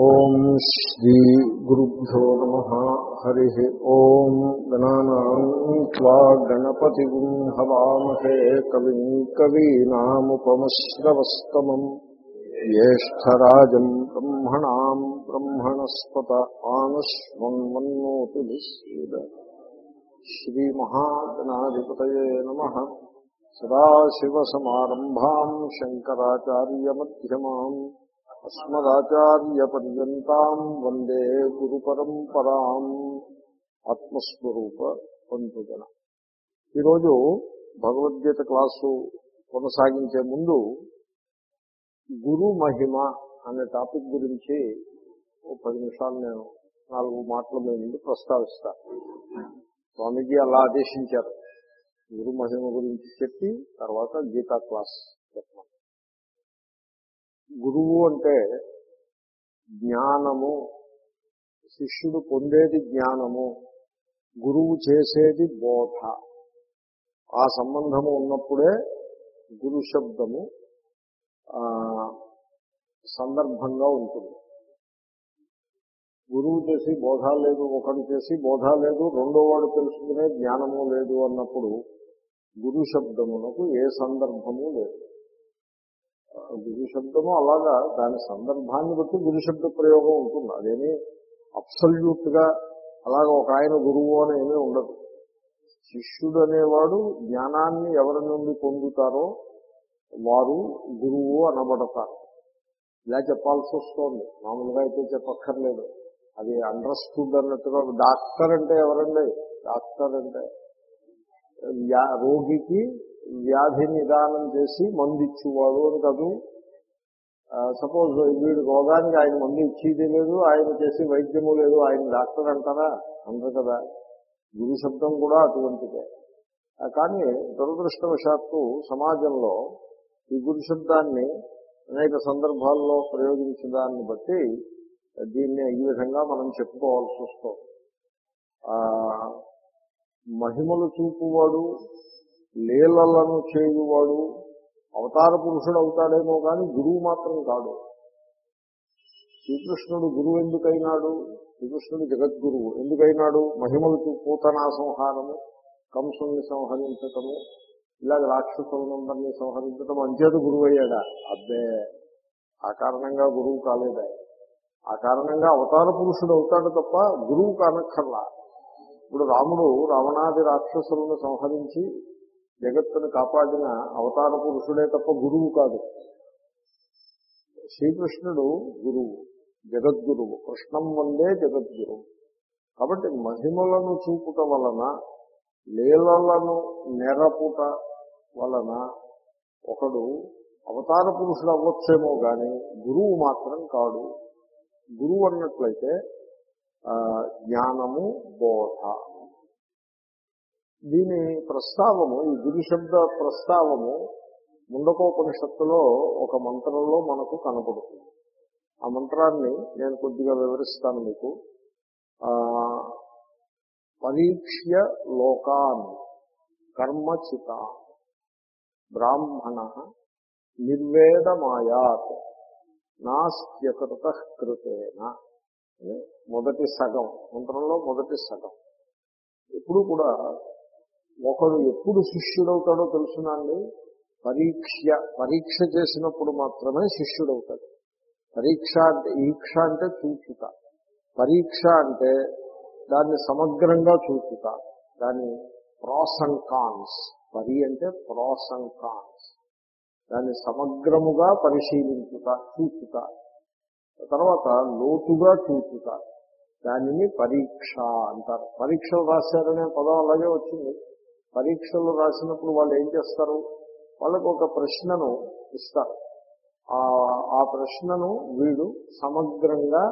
ఓం శ్రీ గురుభ్యో నమ హరి ఓం గణానా గణపతి హవామహే కవి కవీనాముపమశ్రవస్తమం జ్యేష్టరాజం బ్రహ్మణా బ్రహ్మణస్పత ఆనుష్మన్మన్నోతిభిస్సీద శ్రీమహాగణాధిపతయే నమ. సదాశివసమారంభా శంకరాచార్యమ్యమాం అస్మదాచార్యపర్యంతం వందే గురు పరంపరాం ఆత్మస్వరూప పంతుగణ ఈరోజు భగవద్గీత క్లాసు కొనసాగించే ముందు గురు మహిమ అనే టాపిక్ గురించి ఓ పది నిమిషాలు నేను నాలుగు మాటల మీ ముందు ప్రస్తావిస్తాను స్వామీజీ అలా ఆదేశించారు. గురు మహిమ గురించి చెప్పి తర్వాత గీతా క్లాస్ చెప్తాం గురువు అంటే జ్ఞానము. శిష్యుడు పొందేది జ్ఞానము. గురువు చేసేది బోధ. ఆ సంబంధము ఉన్నప్పుడే గురు శబ్దము సందర్భంగా ఉంటుంది. గురువు చేసి బోధ లేదు ఒకడు చేసి బోధ లేదు రెండో వాడు తెలుసుకునే జ్ఞానము లేదు అన్నప్పుడు గురు శబ్దమునకు ఏ సందర్భము లేదు. గురు శబ్దము అలాగా దాని సందర్భాన్ని బట్టి గురు శబ్ద ప్రయోగం ఉంటుంది. అదేమి అప్సల్యూట్గా అలాగా ఒక ఆయన గురువు అని ఏమీ ఉండదు. శిష్యుడు అనేవాడు జ్ఞానాన్ని ఎవరి నుండి పొందుతారో వారు గురువు అనబడతారు. ఇలా చెప్పాల్సి వస్తుంది. మామూలుగా అయితే చెప్పక్కర్లేదు. అది అండర్స్టూడ్ అన్నట్టుగా డాక్టర్ అంటే ఎవరండి? డాక్టర్ అంటే రోగికి వ్యాధి నిదానం చేసి మందు ఇచ్చేవాడు అని కాదు. సపోజ్ వీడు రోగానికి ఆయన మందు ఇచ్చేది లేదు ఆయన చేసి వైద్యము లేదు ఆయన డాక్టర్ అంటారా? అందరు కదా. గురు శబ్దం కూడా అటువంటిదే. కానీ దురదృష్టవశాత్తు సమాజంలో ఈ గురు శబ్దాన్ని అనేక సందర్భాల్లో ప్రయోగించిన దాన్ని బట్టి దీన్ని ఈ విధంగా మనం చెప్పుకోవాల్సి వస్తుంది. మహిమలు చూపువాడు లీలలను చేయువాడు అవతార పురుషుడు అవుతాడేమో కానీ గురువు మాత్రం కాడు. శ్రీకృష్ణుడు గురువు ఎందుకైనాడు? శ్రీకృష్ణుడు జగద్గురువు ఎందుకైనాడు? మహిమలు పూతనా సంహారము కంసుల్ని సంహరించటము ఇలాగ రాక్షసులందరినీ సంహరించటం అంచేత గురువు అయ్యాడా అబ్బే! ఆ కారణంగా గురువు కాలేదా? ఆ కారణంగా అవతార పురుషుడు అవుతాడు తప్ప గురువు కానక్కర్లా. ఇప్పుడు రాముడు రావణాది రాక్షసులను సంహరించి జగత్తును కాపాడిన అవతార పురుషుడే తప్ప గురువు కాదు. శ్రీకృష్ణుడు గురువు జగద్గురువు. కృష్ణం వందే జగద్గురువు కాబట్టి మహిమలను చూపుట వలన లీలలను నెరపుట వలన ఒకడు అవతార పురుషుడు అవ్వచ్చేమో కానీ గురువు మాత్రం కాడు. గురువు అన్నట్లయితే జ్ఞానము బోధ. దీని ప్రస్తావము ఈ గురుశబ్ద ప్రస్తావము ముండకోపనిషత్తులో ఒక మంత్రంలో మనకు కనపడుతుంది. ఆ మంత్రాన్ని నేను కొద్దిగా వివరిస్తాను మీకు. పరీక్ష్య లోకాన్ కర్మచిత బ్రాహ్మణ నిర్వేదమాయాత్ నాస్త్యకృత కృతేన. మొదటి సగం మంత్రంలో మొదటి సగం. ఎప్పుడు కూడా ఒకడు ఎప్పుడు శిష్యుడవుతాడో తెలుసునండి? పరీక్ష పరీక్ష చేసినప్పుడు మాత్రమే శిష్యుడవుతాడు. పరీక్ష అంటే ఈక్ష అంటే చూచుట. పరీక్ష అంటే దాన్ని సమగ్రంగా చూచుట. దాని ప్రాస్ అండ్ కాన్స్ పరి అంటే ప్రాస్ అండ్ కాన్స్ దాన్ని సమగ్రముగా పరిశీలించుట చూచుట. తర్వాత లోతుగా చూచుట. దానిని పరీక్ష అంటారు. పరీక్షలు రాశారనే పదం అలాగే వచ్చింది. పరీక్షలు రాసినప్పుడు వాళ్ళు ఏం చేస్తారు? వాళ్ళకు ఒక ప్రశ్నను ఇస్తారు. ఆ ప్రశ్నను వీడు సమగ్రంగా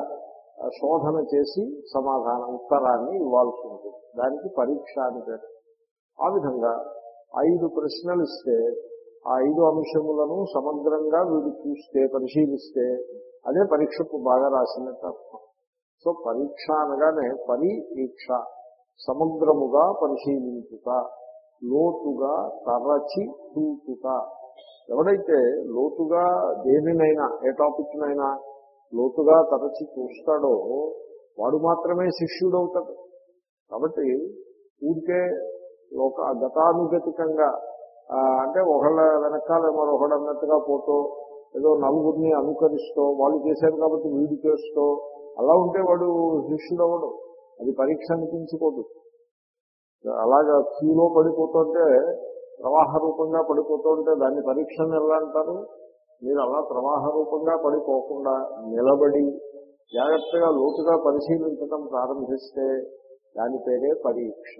శోధన చేసి సమాధానం ఉత్తరాన్ని ఇవ్వాల్సి ఉంటుంది దానికి పరీక్ష అని పేరు. ఆ విధంగా ఐదు ప్రశ్నలు ఇస్తే ఆ ఐదు అంశములను సమగ్రంగా వీడు చూస్తే పరిశీలిస్తే అదే పరీక్షకు బాగా రాసినట్టు అర్థం. సో పరీక్ష అనగానే పరీక్ష సమగ్రముగా పరిశీలించుట. లోతుగా తరచి చూచుట. ఎవడైతే లోతుగా దేనినైనా ఏ టాపిక్నైనా లోతుగా తరచి చూస్తాడో వాడు మాత్రమే శిష్యుడవుతాడు. కాబట్టి ఊరికే ఒక గతానుగతికంగా అంటే ఒకళ్ళ వెనకాల మరొకడు అన్నట్టుగా పోతూ ఏదో నలుగురిని అనుకరిస్తూ వాళ్ళు చేశారు కాబట్టి వీడు చేస్తూ అలా ఉంటే వాడు శిష్యుడు అది పరీక్ష అనిపించుకోదు. అలాగా క్యూలో పడిపోతుంటే ప్రవాహ రూపంగా పడిపోతుంటే దాన్ని పరీక్షను ఎలా అంటారు. మీరు అలా ప్రవాహ రూపంగా పడిపోకుండా నిలబడి జాగ్రత్తగా లోతుగా పరిశీలించడం ప్రారంభిస్తే దాని పేరే పరీక్ష.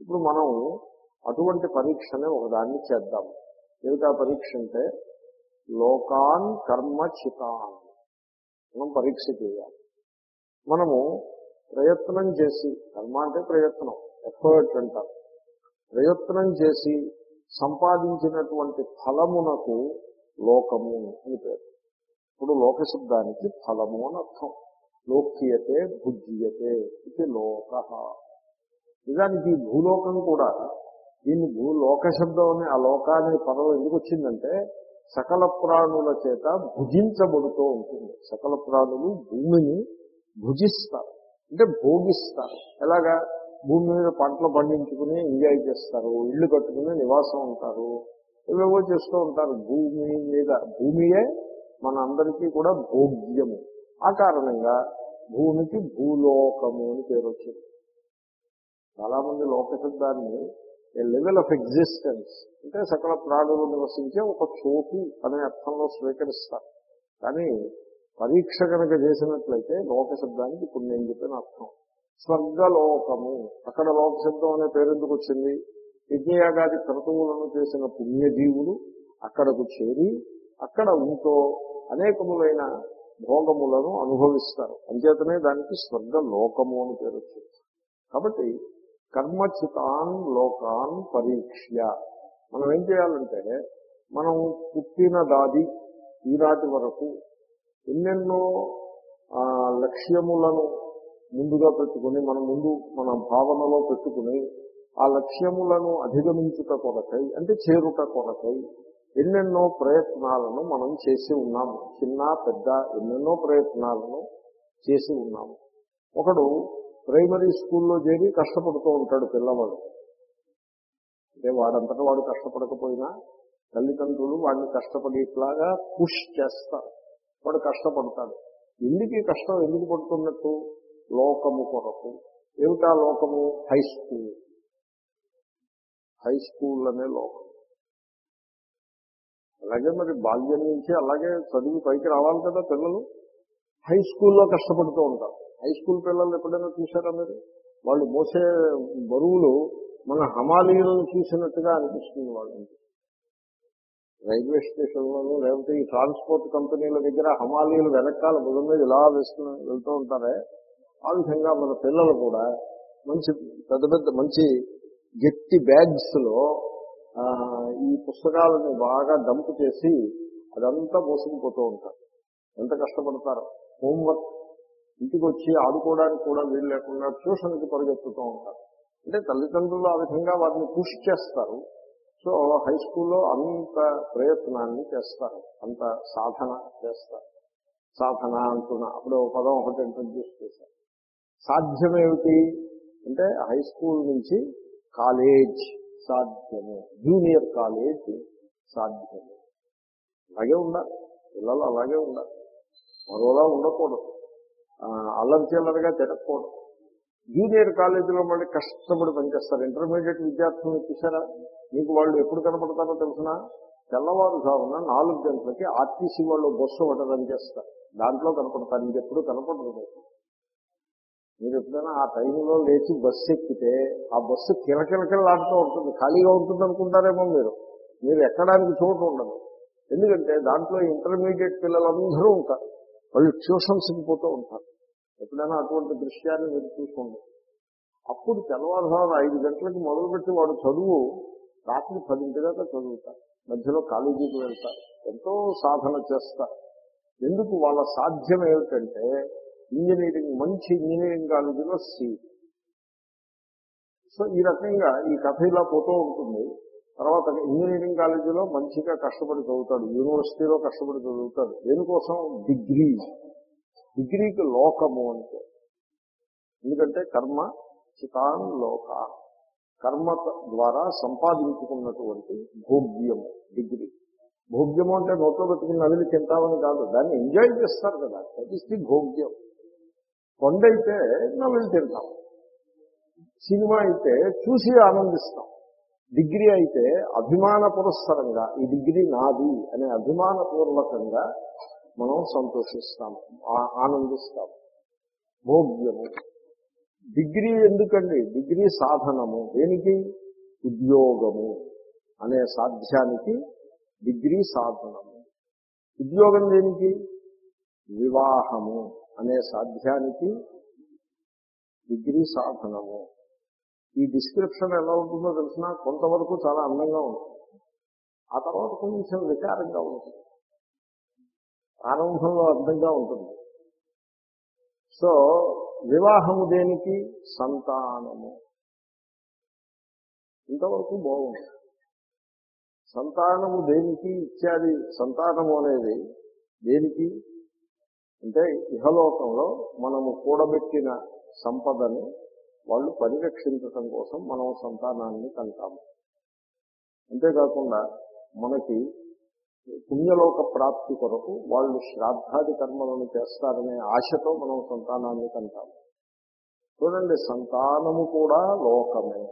ఇప్పుడు మనం అటువంటి పరీక్షనే ఒకదాన్ని చేద్దాం. ఏమిటా పరీక్ష అంటే లోకాన్ కర్మ చితాన్. మనం పరీక్ష చేయాలి. మనము ప్రయత్నం చేసి కర్మ అంటే ప్రయత్నం ఎఫర్ట్ అంటారు. ప్రయత్నం చేసి సంపాదించినటువంటి ఫలమునకు లోకము అని పేరు. ఇప్పుడు లోక శబ్దానికి ఫలము అని అర్థం. లోక్యతే భుజ్యతే ఇది లోక. నిజానికి ఈ భూలోకం కూడా దీన్ని భూలోక శబ్దం అని ఆ లోక పదం ఎందుకు వచ్చిందంటే సకల ప్రాణుల చేత భుజించబడుతూ ఉంటుంది. సకల ప్రాణులు భూమిని భుజిస్తారు. అంటే భోగిస్తారు. ఎలాగా? భూమి మీద పంటలు పండించుకుని ఎంజాయ్ చేస్తారు. ఇల్లు కట్టుకుని నివాసం ఉంటారు. ఏవేవో చేస్తూ ఉంటారు. భూమి మీద భూమియే మన అందరికీ కూడా భోగ్యము ఆ కారణంగా భూమికి భూలోకము అని పేరు వచ్చింది. చాలా మంది లోక లెవెల్ ఆఫ్ ఎగ్జిస్టెన్స్ అంటే సకల ప్రాణులు నివసించే ఒక చోటు అనే అర్థంలో స్వీకరిస్తారు. కానీ పరీక్ష కనుక చేసినట్లయితే లోకశబ్దానికి ఇప్పుడు నేను చెప్పిన అర్థం. స్వర్గలోకము. అక్కడ లోకశబ్దం అనే పేరు ఎందుకు వచ్చింది? యజ్ఞయాగాది క్రతువులను చేసిన పుణ్యజీవులు అక్కడకు చేరి అక్కడ ఉంటూ అనేకములైన భోగములను అనుభవిస్తారు. అంచేతనే దానికి స్వర్గలోకము అని పేరు వచ్చింది. కాబట్టి కర్మచితాన్ లోకాన్ పరీక్ష్య. మనం ఏం చేయాలంటే మనం పుట్టిన దాది ఈనాటి వరకు ఎన్నెన్నో ఆ, లక్ష్యములను ముందుగా పెట్టుకుని మన ముందు మన భావనలో పెట్టుకుని ఆ లక్ష్యములను అధిగమించుట కొరకై అంటే చేరుట కొరకై ఎన్నెన్నో ప్రయత్నాలను మనం చేసి ఉన్నాము. చిన్న పెద్ద ఎన్నెన్నో ప్రయత్నాలను చేసి ఉన్నాము. ఒకడు ప్రైమరీ స్కూల్లో చేరి కష్టపడుతూ ఉంటాడు పిల్లవాడు. అంటే వాడంతటా వాడు కష్టపడకపోయినా తల్లిదండ్రులు వాడిని కష్టపడేట్లాగా పుష్ చేస్తారు. వాడు కష్టపడతాడు. ఎందుకు కష్టం? ఎందుకు పడుతున్నట్టు? లోకము కొరకు. ఏమిటా లోకము? High school. హై స్కూల్ అనే లోకం. అలాగే మరి బాల్యం నుంచి అలాగే చదివి పైకి రావాలి కదా పిల్లలు. హై స్కూల్లో కష్టపడుతూ ఉంటారు. హై స్కూల్ పిల్లలు ఎప్పుడైనా చూసారా మీరు? వాళ్ళు మోసే బరువులు మన హమాలీలను చూసినట్టుగా అనిపిస్తుంది వాళ్ళు రైల్వే స్టేషన్లను లేకపోతే ఈ ట్రాన్స్పోర్ట్ కంపెనీల దగ్గర హమాలీలు వెనకాల బుధం మీద ఇలా వేసుకుని వెళ్తూ ఉంటారే ఆ విధంగా మన పిల్లలు కూడా మంచి పెద్ద పెద్ద మంచి గట్టి బ్యాగ్స్లో ఈ పుస్తకాలను బాగా డంప్ చేసి అదంతా మోసుకుపోతూ ఉంటారు. ఎంత కష్టపడతారు? హోంవర్క్. ఇంటికి వచ్చి ఆడుకోవడానికి కూడా వీలు లేకుండా ట్యూషన్కి పరిగెత్తుతూ ఉంటారు. అంటే తల్లిదండ్రులు ఆ విధంగా వాటిని పుష్ చేస్తారు. సో హై స్కూల్లో అంత ప్రయత్నాన్ని చేస్తారు. అంత సాధన చేస్తారు. సాధన అంటున్నా అప్పుడు ఒక పదం ఒకటి ఇంట్రడ్యూస్ చేశారు. సాధ్యమేమిటి అంటే హై స్కూల్ నుంచి కాలేజ్ సాధ్యము. జూనియర్ కాలేజ్ సాధ్యము. అలాగే ఉండాలి. పిల్లలు అలాగే ఉండాలి. మరోలా ఉండకూడదు. అల్లరి చిల్లరగా తిరగకూడదు. జూనియర్ కాలేజీలో మళ్ళీ కష్టపడి పనిచేస్తారు. ఇంటర్మీడియట్ విద్యార్థులను చూసారా? మీకు వాళ్ళు ఎప్పుడు కనపడతారో తెలిసిన? తెల్లవారుజామున నాలుగు గంటలకి ఆర్టీసీ వాళ్ళు బస్సు ఒకటి రన్ చేస్తారు దాంట్లో కనపడతారు. మీరు ఎప్పుడు కనపడదు మీరు ఎప్పుడైనా ఆ టైంలో లేచి బస్సు ఎక్కితే ఆ బస్సు కిలకిలకిలాడుతూ ఉంటుంది. ఖాళీగా ఉంటుంది అనుకుంటారేమో మీరు. మీరు ఎక్కడానికి చోటు ఉండదు. ఎందుకంటే దాంట్లో ఇంటర్మీడియట్ పిల్లలందరూ ఉంటారు. వాళ్ళు ట్యూషన్స్కి పోతూ ఉంటారు. ఎప్పుడైనా అటువంటి దృశ్యాన్ని మీరు చూసుకోండి. అప్పుడు తెల్లవారుజామున ఐదు గంటలకు మొదలుపెట్టి వాడు చదువు రాత్రి పదింటి దాకా చదువుతారు మధ్యలో కాలేజీకి వెళ్తారు ఎంతో సాధన చేస్తారు ఎందుకు వాళ్ళ సాధ్యం ఏమిటంటే ఇంజనీరింగ్ మంచి ఇంజనీరింగ్ కాలేజీలో సీట్ సో ఈ రకంగా ఈ కథ ఇలా పోతూ ఉంటుంది. తర్వాత ఇంజనీరింగ్ కాలేజీలో మంచిగా కష్టపడి చదువుతాడు యూనివర్సిటీలో కష్టపడి చదువుతాడు. దేనికోసం? డిగ్రీ. డిగ్రీకి లోకము అంటే. ఎందుకంటే కర్మ చితాన్ లోక. కర్మ ద్వారా సంపాదించుకున్నటువంటి భోగ్యము డిగ్రీ. భోగ్యము అంటే నోట్లో పెట్టుకుని నదిలి తింటామని కాదు దాన్ని ఎంజాయ్ చేస్తారు కదా. దట్ ఇస్ ది భోగ్యం. కొండైతే తింటాం. సినిమా అయితే చూసి ఆనందిస్తాం. డిగ్రీ అయితే అభిమాన పురస్సరంగా ఈ డిగ్రీ నాది అనే అభిమానపూర్వకంగా మనం సంతోషిస్తాము ఆనందిస్తాం. ఆనందిస్తాము భోగ్యము. డిగ్రీ ఎందుకండి? డిగ్రీ సాధనము. దేనికి? ఉద్యోగము అనే సాధ్యానికి డిగ్రీ సాధనము. ఉద్యోగం దేనికి? వివాహము అనే సాధ్యానికి డిగ్రీ సాధనము. ఈ డిస్క్రిప్షన్ ఎలా ఉంటుందో తెలిసినా కొంతవరకు చాలా అందంగా ఉంటుంది. ఆ తర్వాత కొంచెం వికారంగా ఉంటుంది. ఆరంభంలో అర్థంగా ఉంటుంది. సో వివాహము దేనికి? సంతానము. ఇంతవరకు బాగుంది. సంతానము దేనికి ఇత్యాది సంతానము అనేది దేనికి? అంటే ఇహలోకంలో మనము కూడబెట్టిన సంపదని వాళ్ళు పరిరక్షించటం కోసం మనం సంతానాన్ని కంటాము. అంతేకాకుండా మనకి పుణ్యలోక ప్రాప్తి కొరకు వాళ్ళు శ్రాద్ధాది కర్మలను చేస్తారనే ఆశతో మనం సంతానాన్ని కంటాము. చూడండి సంతానము కూడా లోకమే.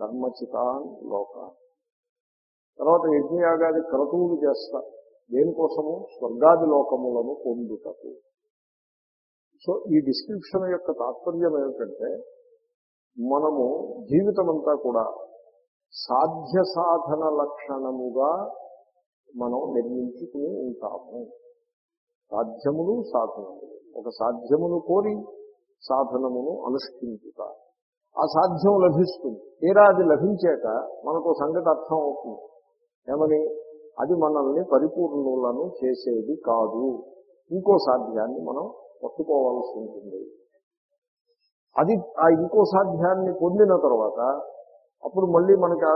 కర్మచితాన్ లోక. తర్వాత యజ్ఞయాగాది క్రతువులు చేస్తారు దేనికోసము? స్వర్గాది లోకములను పొందుటకు. సో ఈ డిస్క్రిప్షన్ యొక్క తాత్పర్యం ఏమిటంటే మనము జీవితం అంతా కూడా సాధ్య సాధన లక్షణముగా మనం నిర్మించుకుని ఉంటాము. సాధ్యములు సాధనములు. ఒక సాధ్యమును కోరి సాధనమును అనుష్ఠించుట. ఆ సాధ్యం లభిస్తుంది. తీరా అది లభించాక మనకు సంగతి అర్థం అవుతుంది. ఏమని? అది మనల్ని పరిపూర్ణులను చేసేది కాదు. ఇంకో సాధ్యాన్ని మనం పట్టుకోవాల్సి ఉంటుంది. అది ఆ ఇంకో సాధ్యాన్ని పొందిన తర్వాత అప్పుడు మళ్ళీ మనకి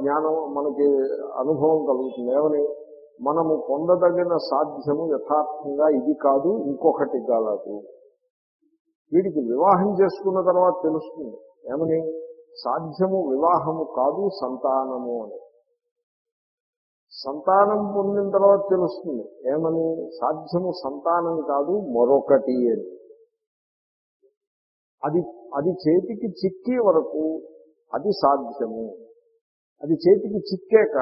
జ్ఞానం మనకి అనుభవం కలుగుతుంది. ఏమని? మనము పొందదగిన సాధ్యము యథార్థంగా ఇది కాదు ఇంకొకటి కాలదు వీడికి వివాహం చేసుకున్న తర్వాత తెలుస్తుంది. ఏమని? సాధ్యము వివాహము కాదు సంతానము అని. సంతానం పొందిన తర్వాత తెలుస్తుంది. ఏమని? సాధ్యము సంతానం కాదు మరొకటి అని. అది అది చేతికి చిక్కే వరకు అది సాధ్యము. అది చేతికి చిక్కాక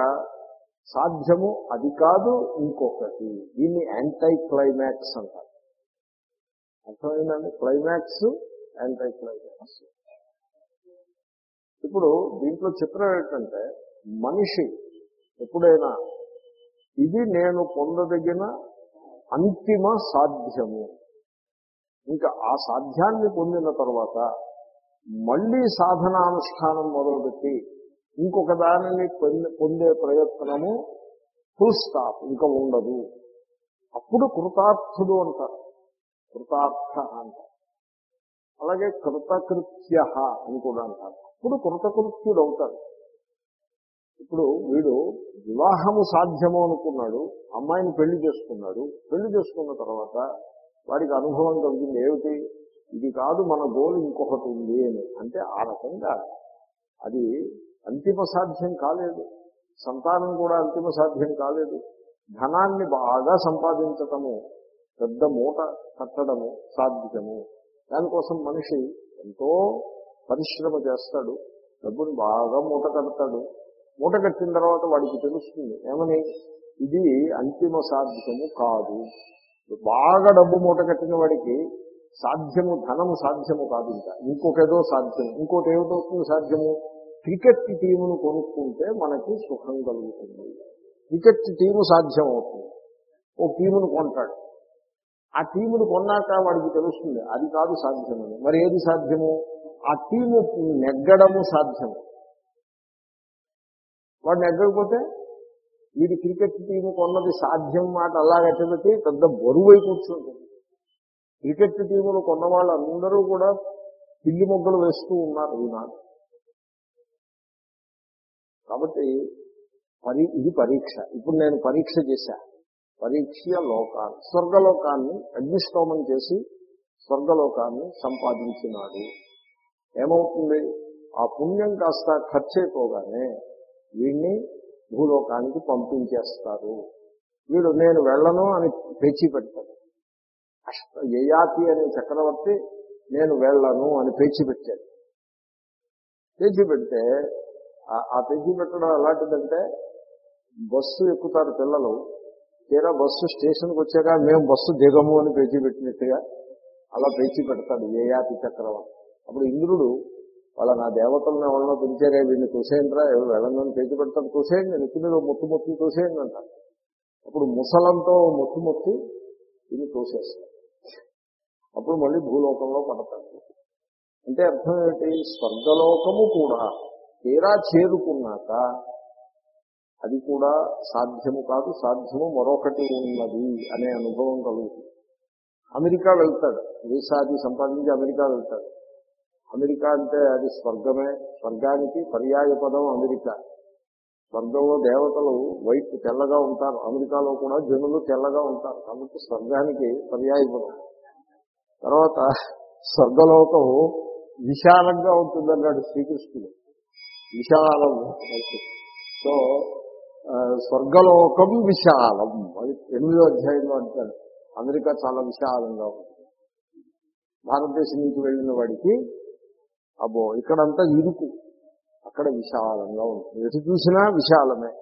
సాధ్యము అది కాదు ఇంకొకటి. దీన్ని యాంటై క్లైమాక్స్ అంటారు. అర్థమైందండి? క్లైమాక్స్ యాంటై క్లైమాక్స్ ఇప్పుడు దీంట్లో చిత్రం ఏంటంటే మనిషి ఎప్పుడైనా ఇది నేను పొందదగిన అంతిమ సాధ్యము. ఇంకా ఆ సాధ్యాన్ని పొందిన తర్వాత మళ్ళీ సాధనానుష్ఠానం మొదలుపెట్టి ఇంకొక దానిని పొందే ప్రయత్నము ఫుల్ స్టాప్ ఇంకా ఉండదు. అప్పుడు కృతార్థుడు అంటారు. కృతార్థ అంటారు అలాగే కృతకృత్య అని కూడా అంటారు. అప్పుడు కృతకృత్యుడు అవుతాడు. ఇప్పుడు వీడు వివాహము సాధ్యము అనుకున్నాడు అమ్మాయిని పెళ్ళి చేసుకున్నాడు. పెళ్ళి చేసుకున్న తర్వాత వాడికి అనుభవం కలిగింది ఏమిటి? ఇది కాదు మన గోల్ ఇంకొకటి ఉంది అని. అంటే ఆ రకంగా అది అంతిమ సాధ్యం కాలేదు. సంతానం కూడా అంతిమ సాధ్యం కాలేదు. ధనాన్ని బాగా సంపాదించటము పెద్ద మూట కట్టడము సాధ్యము. దానికోసం మనిషి ఎంతో పరిశ్రమ చేస్తాడు డబ్బుని బాగా మూట కడతాడు. మూట కట్టిన తర్వాత వాడికి తెలుస్తుంది ఏమని? ఇది అంతిమ సాధ్యము కాదు. బాగా డబ్బు మూట కట్టిన వాడికి సాధ్యము ధనము సాధ్యము కాదు ఇంకా. ఇంకొకేదో సాధ్యము ఇంకోటి ఏమిటవుతుంది సాధ్యము. క్రికెట్ టీమును కొనుక్కుంటే మనకి సుఖం కలుగుతుంది. క్రికెట్ టీము సాధ్యం అవుతుంది ఓ టీమును కొంటాడు. ఆ టీమును కొన్నాక వాడికి తెలుస్తుంది అది కాదు సాధ్యమని. మరి ఏది సాధ్యము? ఆ టీము నెగ్గడము సాధ్యము. వాడు నెగ్గకపోతే వీడి క్రికెట్ టీము కొన్నది సాధ్యం మాట అలాగట్టబెట్టి పెద్ద బరువై కూర్చుంటుంది. క్రికెట్ టీములు కొన్న వాళ్ళందరూ కూడా పిల్లి మొగ్గలు వేస్తూ ఉన్నారు ఈనాడు. కాబట్టి పరి ఇది పరీక్ష. ఇప్పుడు నేను పరీక్ష చేశా. పరీక్ష లోకాన్ని స్వర్గలోకాన్ని అగ్నిష్టోమం చేసి స్వర్గలోకాన్ని సంపాదించినాడు. ఏమవుతుంది? ఆ పుణ్యం కాస్త ఖర్చు అయిపోగానే వీడిని భూలోకానికి పంపించేస్తారు. వీడు నేను వెళ్ళను అని పేచి పెడతాడు. అష్ట యయాతి అనే చక్రవర్తి నేను వెళ్ళను అని పేచి పెట్టాడు. పేచి పెడితే ఆ- పేచి పెట్టడం ఎలాంటిదంటే బస్సు ఎక్కుతారు పిల్లలు తీరా బస్సు స్టేషన్కి వచ్చాక మేము బస్సు దిగము అని పేచి పెట్టినట్టుగా అలా పేచి పెడతాడు యయాతి చక్రవర్తి. అప్పుడు ఇంద్రుడు వాళ్ళ నా దేవతలను ఎవరినో పిలిచారే వీడిని చూసేయండిరా ఎవరు వెళ్ళని పేచి పెడతాడు. చూసేయండి నెత్తి మీద మొత్తు మొత్తం చూసేయండి అంటారు అప్పుడు ముసలంతో మొత్తు మొత్తి ఇది తోసేస్తారు అప్పుడు మళ్ళీ భూలోకంలో పడతాడు. అంటే అర్థం ఏంటి? స్వర్గలోకము కూడా తీరా చేరుకున్నాక అది కూడా సాధ్యము కాదు సాధ్యము మరొకటి ఉన్నది అనే అనుభవం కలుగుతుంది. అమెరికా వెళ్తాడు. వీసాది సంపాదించి అమెరికా వెళ్తాడు. అమెరికా అంటే అది స్వర్గమే స్వర్గానికి పర్యాయ పదం అమెరికా. స్వర్గంలో దేవతలు వైట్ తెల్లగా ఉంటారు. అమెరికాలో కూడా జనులు తెల్లగా ఉంటారు. కాబట్టి స్వర్గానికి పర్యాయ పదం. తర్వాత స్వర్గలోకం విశాలంగా ఉంటుందన్నాడు శ్రీకృష్ణుడు. విశాలం. సో స్వర్గలోకం విశాలం. అది ఎనిమిదో అధ్యాయంలో అంటాడు. అమెరికా చాలా విశాలంగా ఉంటుంది. భారతదేశం నుంచి వెళ్ళిన వాడికి అబ్బో ఇక్కడంతా ఇరుకు. అక్కడ విశాలంగా ఉంటుంది. ఎటు చూసినా విశాలమే.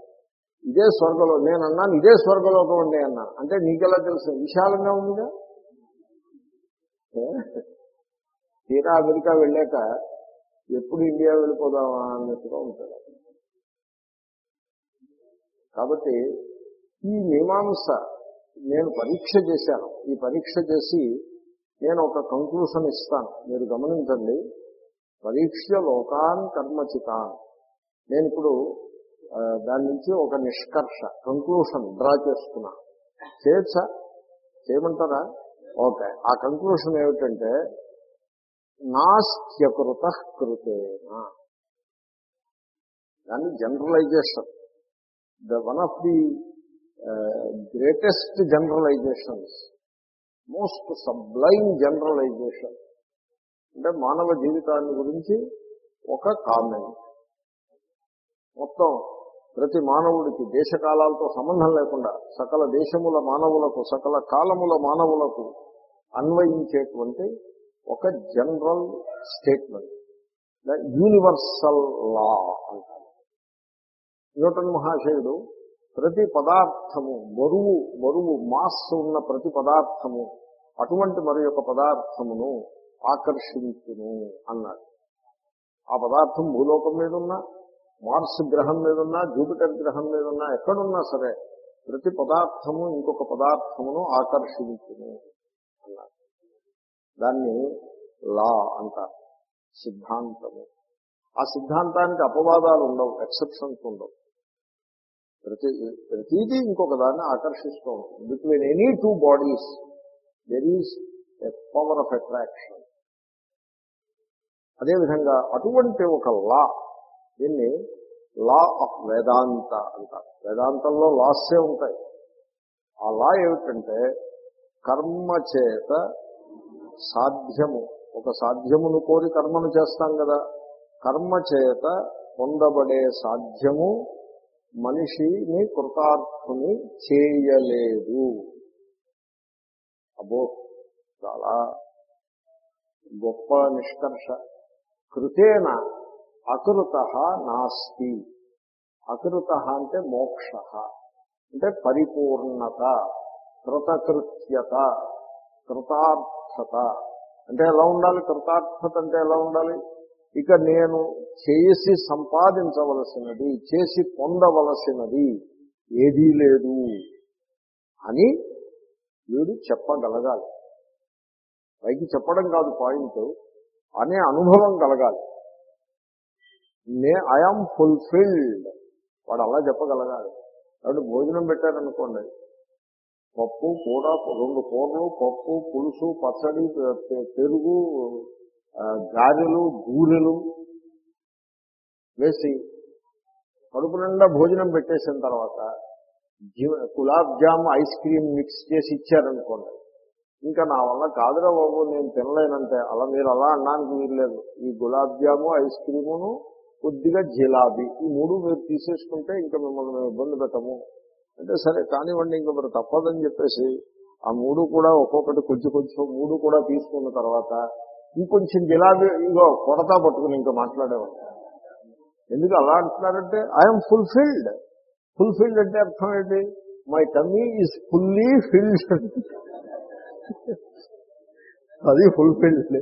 ఇదే స్వర్గలో నేనన్నాను ఇదే స్వర్గలోకం అండి అన్నా. అంటే నీకెలా తెలుసు? విశాలంగా ఉందిగా? తీరా అమెరికా వెళ్ళాక ఎప్పుడు ఇండియా వెళ్ళిపోదామా అన్నట్టుగా ఉంటాడు కాబట్టి ఈ మీమాంస నేను పరీక్ష చేశాను. ఈ పరీక్ష చేసి నేను ఒక కంక్లూషన్ ఇస్తాను. మీరు గమనించండి పరీక్ష లోకాన్ కర్మచితాన్. నేను ఇప్పుడు దాని నుంచి ఒక నిష్కర్ష కంక్లూషన్ డ్రా చేసుకున్నా. చేయొచ్చా చేయమంటారా? ఓకే. ఆ కంక్లూషన్ ఏమిటంటే నాస్త్యకృత కృతేనా. దాన్ని generalization the one of the greatest generalizations most sublime generalization అంటే మానవ జీవితాన్ని గురించి ఒక కామెంట్ మొత్తం ప్రతి మానవుడికి దేశకాలాలతో సంబంధం లేకుండా సకల దేశముల మానవులకు సకల కాలముల మానవులకు అన్వయించేటువంటి ఒక జనరల్ స్టేట్మెంట్. యూనివర్సల్ లా అంటారు. న్యూటన్ మహాశయుడు ప్రతి పదార్థము బరువు బరువు మాస్ ఉన్న ప్రతి పదార్థము అటువంటి మరి యొక్క పదార్థమును ఆకర్షించును అన్నాడు. ఆ పదార్థం భూలోకం మీద ఉన్నా మార్స్ గ్రహం మీద ఉన్నా జూపిటర్ గ్రహం మీద ఉన్నా ఎక్కడున్నా సరే ప్రతి పదార్థము ఇంకొక పదార్థమును ఆకర్షించును అన్నారు. దాన్ని లా అంటారు సిద్ధాంతము. ఆ సిద్ధాంతానికి అపవాదాలు ఉండవు ఎక్సెప్షన్స్ ఉండవు. ప్రతి ప్రతిదీ ఇంకొక దాన్ని ఆకర్షిస్తూ ఉంటుంది. Between any two bodies there is a power of attraction అదేవిధంగా అటువంటి ఒక లా దీన్ని లా ఆఫ్ వేదాంత అంటారు. వేదాంతంలో లాసే ఉంటాయి. ఆ లా ఏమిటంటే కర్మ చేత సాధ్యము. ఒక సాధ్యమును కోరి కర్మను చేస్తాం కదా. కర్మ చేత పొందబడే సాధ్యము మనిషిని కృతార్థుని చేయలేదు. అబో చాలా గొప్ప నిష్కర్ష. కృతేన అకృత నాస్తి. అకృత అంటే మోక్ష. అంటే పరిపూర్ణత కృతకృత్యత కృతార్థత. అంటే ఎలా ఉండాలి? కృతార్థత అంటే ఎలా ఉండాలి? ఇక నేను చేసి సంపాదించవలసినది చేసి పొందవలసినది ఏదీ లేదు అని వీడు చెప్పగలగాలి. పైకి చెప్పడం కాదు పాయింట్ అనే అనుభవం కలగాలి. నే ఐఆమ్ ఫుల్ఫిల్డ్ వాడు అలా చెప్పగలగాలి. వాడు భోజనం పెట్టారనుకోండి పప్పు కూర రెండు కూరలు పప్పు పులుసు పచ్చడి పెరుగు గారెలు బూరెలు వేసి కడుపు నిండా భోజనం పెట్టేసిన తర్వాత gulab jam ice cream mix చేసి ఇచ్చారనుకోండి ఇంకా నా వల్ల కాదురా బాబు నేను తినలేనంటే అలా మీరు అలా అనడానికి వీల్లేదు. ఈ గులాబ్ జాము ఐస్ క్రీమును కొద్దిగా జిలాబీ. ఈ మూడు మీరు తీసేసుకుంటే ఇంకా మిమ్మల్ని మేము ఇబ్బంది పెట్టము. అంటే సరే కానివ్వండి ఇంకా మరి తప్పదని చెప్పేసి ఆ మూడు కూడా ఒక్కొక్కటి కొంచెం కొంచెం మూడు కూడా తీసుకున్న తర్వాత ఇంకొంచెం జిలాబీ ఇగో కొడతా పట్టుకుని ఇంకా మాట్లాడేవాడు ఎందుకు అలా అంటున్నారంటే ఐఎమ్ ఫుల్ఫిల్డ్ ఫుల్ఫిల్డ్ అంటే అర్థం ఏంటి? My tummy is fully filled అది ఫుల్ఫిల్డ్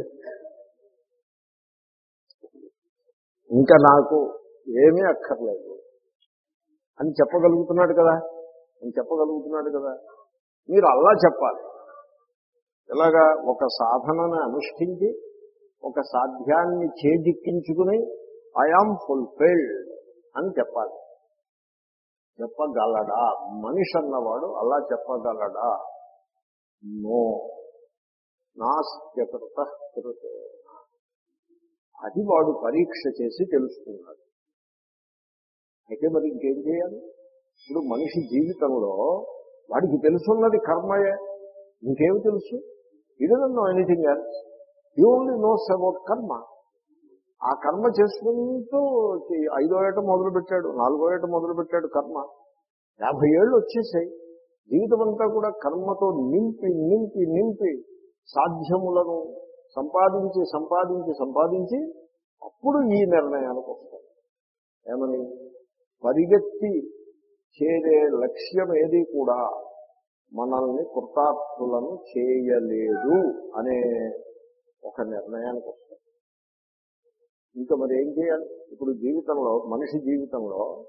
ఇంకా నాకు ఏమీ అక్కర్లేదు. అని చెప్పగలుగుతున్నాడు కదా? అని చెప్పగలుగుతున్నాడు కదా? మీరు అలా చెప్పాలి. ఇలాగా ఒక సాధనను అనుష్ఠించి ఒక సాధ్యాన్ని చేజిక్కించుకుని ఐఆమ్ ఫుల్ఫిల్డ్ అని చెప్పాలి. చెప్పగలడా? మనిషి అన్నవాడు అలా చెప్పగలడా? నో. నాస్త్యకృత కృతే. అది వాడు పరీక్ష చేసి తెలుసుకున్నాడు. అయితే మరి ఇంకేం చేయాలి? ఇప్పుడు మనిషి జీవితంలో వాడికి తెలుసున్నది కర్మయే. ఇంకేమి తెలుసు? ఇది know anything else you only knows about karma ఆ కర్మ చేసుకుంటూ ఐదో ఏట మొదలు పెట్టాడు నాలుగో ఏట మొదలు పెట్టాడు కర్మ. యాభై ఏళ్ళు వచ్చేసాయి. జీవితం అంతా కూడా కర్మతో నింపి నింపి నింపి సాధ్యములను సంపాదించి సంపాదించి సంపాదించి అప్పుడు ఈ నిర్ణయానికి వస్తాయి. ఏమని? పరిగెత్తి చేరే లక్ష్యం ఏది కూడా మనల్ని కృతార్థులను చేయలేదు అనే ఒక నిర్ణయానికి వస్తాయి. ఇంకా మరి ఏం చేయాలి? ఇప్పుడు జీవితంలో మనిషి జీవితంలో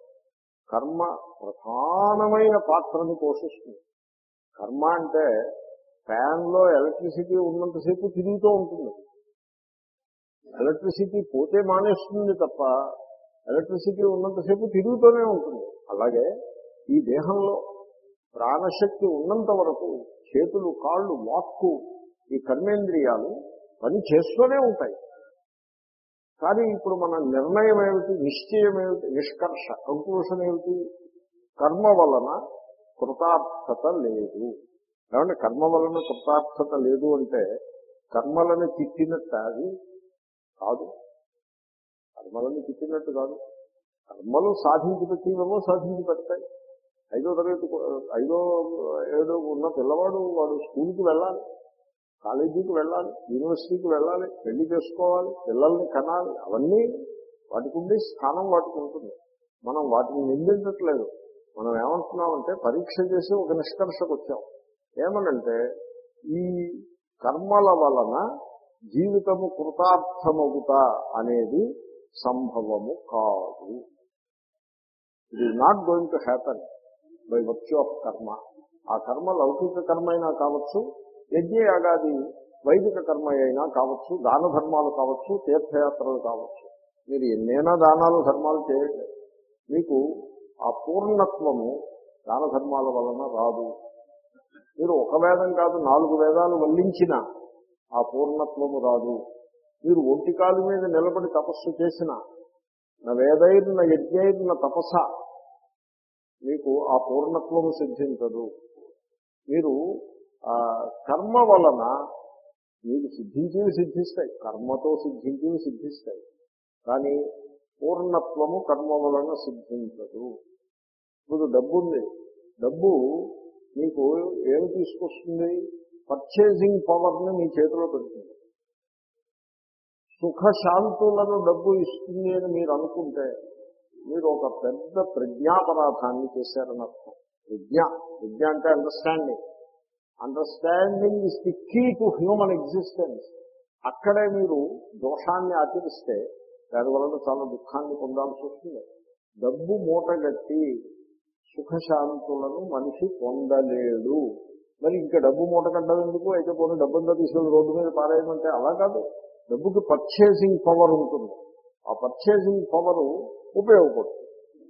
కర్మ ప్రధానమైన పాత్రని పోషిస్తుంది. కర్మ అంటే ఫ్యాన్లో ఎలక్ట్రిసిటీ ఉన్నంతసేపు తిరుగుతూ ఉంటుంది. ఎలక్ట్రిసిటీ పోతే మానేస్తుంది తప్ప ఎలక్ట్రిసిటీ ఉన్నంతసేపు తిరుగుతూనే ఉంటుంది. అలాగే ఈ దేహంలో ప్రాణశక్తి ఉన్నంత వరకు చేతులు కాళ్ళు వాక్కు ఈ కర్మేంద్రియాలు పని చేస్తూనే ఉంటాయి. కానీ ఇప్పుడు మన నిర్ణయం ఏమిటి నిశ్చయం ఏమిటి నిష్కర్ష కంక్లూషన్ ఏమిటి? కర్మ వలన కృతార్థత లేదు. ఏమంటే కర్మ వలన కృతార్థత లేదు అంటే కర్మలను తిట్టినట్టు అది కాదు. కర్మలను తిట్టినట్టు కాదు. కర్మలు సాధించి పెట్టివేమో సాధించి పెడతాయి ఐదో తరగతి ఐదో ఏదో ఉన్న పిల్లవాడు వాడు స్కూల్కి వెళ్ళాలి కాలేజీకి వెళ్ళాలి యూనివర్సిటీకి వెళ్ళాలి పెళ్ళి చేసుకోవాలి పిల్లల్ని కనాలి అవన్నీ వాటికి ఉండే స్థానం వాటికి ఉంటుంది. మనం వాటిని నిందించట్లేదు. మనం ఏమంటున్నామంటే పరీక్ష చేసి ఒక నిష్కర్షకు వచ్చాం. ఏమనంటే ఈ కర్మల వలన జీవితము కృతార్థమవుతా అనేది సంభవము కాదు. It is not going to happen by virtue of karma ఆ కర్మ లౌకిక కర్మ అయినా కావచ్చు యజ్ఞయాగాది వైదిక కర్మ అయినా కావచ్చు దాన ధర్మాలు కావచ్చు తీర్థయాత్రలు కావచ్చు. మీరు ఎన్నైనా దానాలు ధర్మాలు చేయండి మీకు ఆ పూర్ణత్వము దాన ధర్మాల వలన రాదు. మీరు ఒక వేదం కాదు నాలుగు వేదాలు వల్లించిన ఆ పూర్ణత్వము రాదు. మీరు ఒంటి కాలు మీద నిలబడి తపస్సు చేసిన నా వేదైర్న యజ్ఞైర్న తపస్స మీకు ఆ పూర్ణత్వము సిద్ధించదు. మీరు ఆ కర్మ వలన మీకు సిద్ధించేవి సిద్ధిస్తాయి కర్మతో సిద్ధించేవి సిద్ధిస్తాయి. కానీ పూర్ణత్వము కర్మ వలన సిద్ధించదు. ఇప్పుడు డబ్బు ఉంది డబ్బు మీకు ఏమి తీసుకొస్తుంది? పర్చేసింగ్ పవర్ని మీ చేతిలో పెడుతుంది. సుఖశాంతులను డబ్బు ఇస్తుంది అని మీరు అనుకుంటే మీరు ఒక పెద్ద ప్రజ్ఞాపరాధాన్ని చేశారని అర్థం. విజ్ఞ విజ్ఞ అంటే understanding understanding is the key to human existence అక్కడే మీరు దోషాన్ని ఆచరిస్తే దానివలన చాలా దుఃఖాన్ని పొందాల్సి వస్తుంది. డబ్బు మూటగట్టి సుఖశాంతులను మనిషి పొందలేడు. మరి ఇంకా డబ్బు మూట కట్టడం ఎందుకు అయితే పోనీ డబ్బంతా తీసుకెళ్ళి రోడ్డు మీద పారేయమంటే అలా కాదు. డబ్బుకి పర్చేసింగ్ పవర్ ఉంటుంది. ఆ పర్చేసింగ్ పవర్ ఉపయోగపడుతుంది.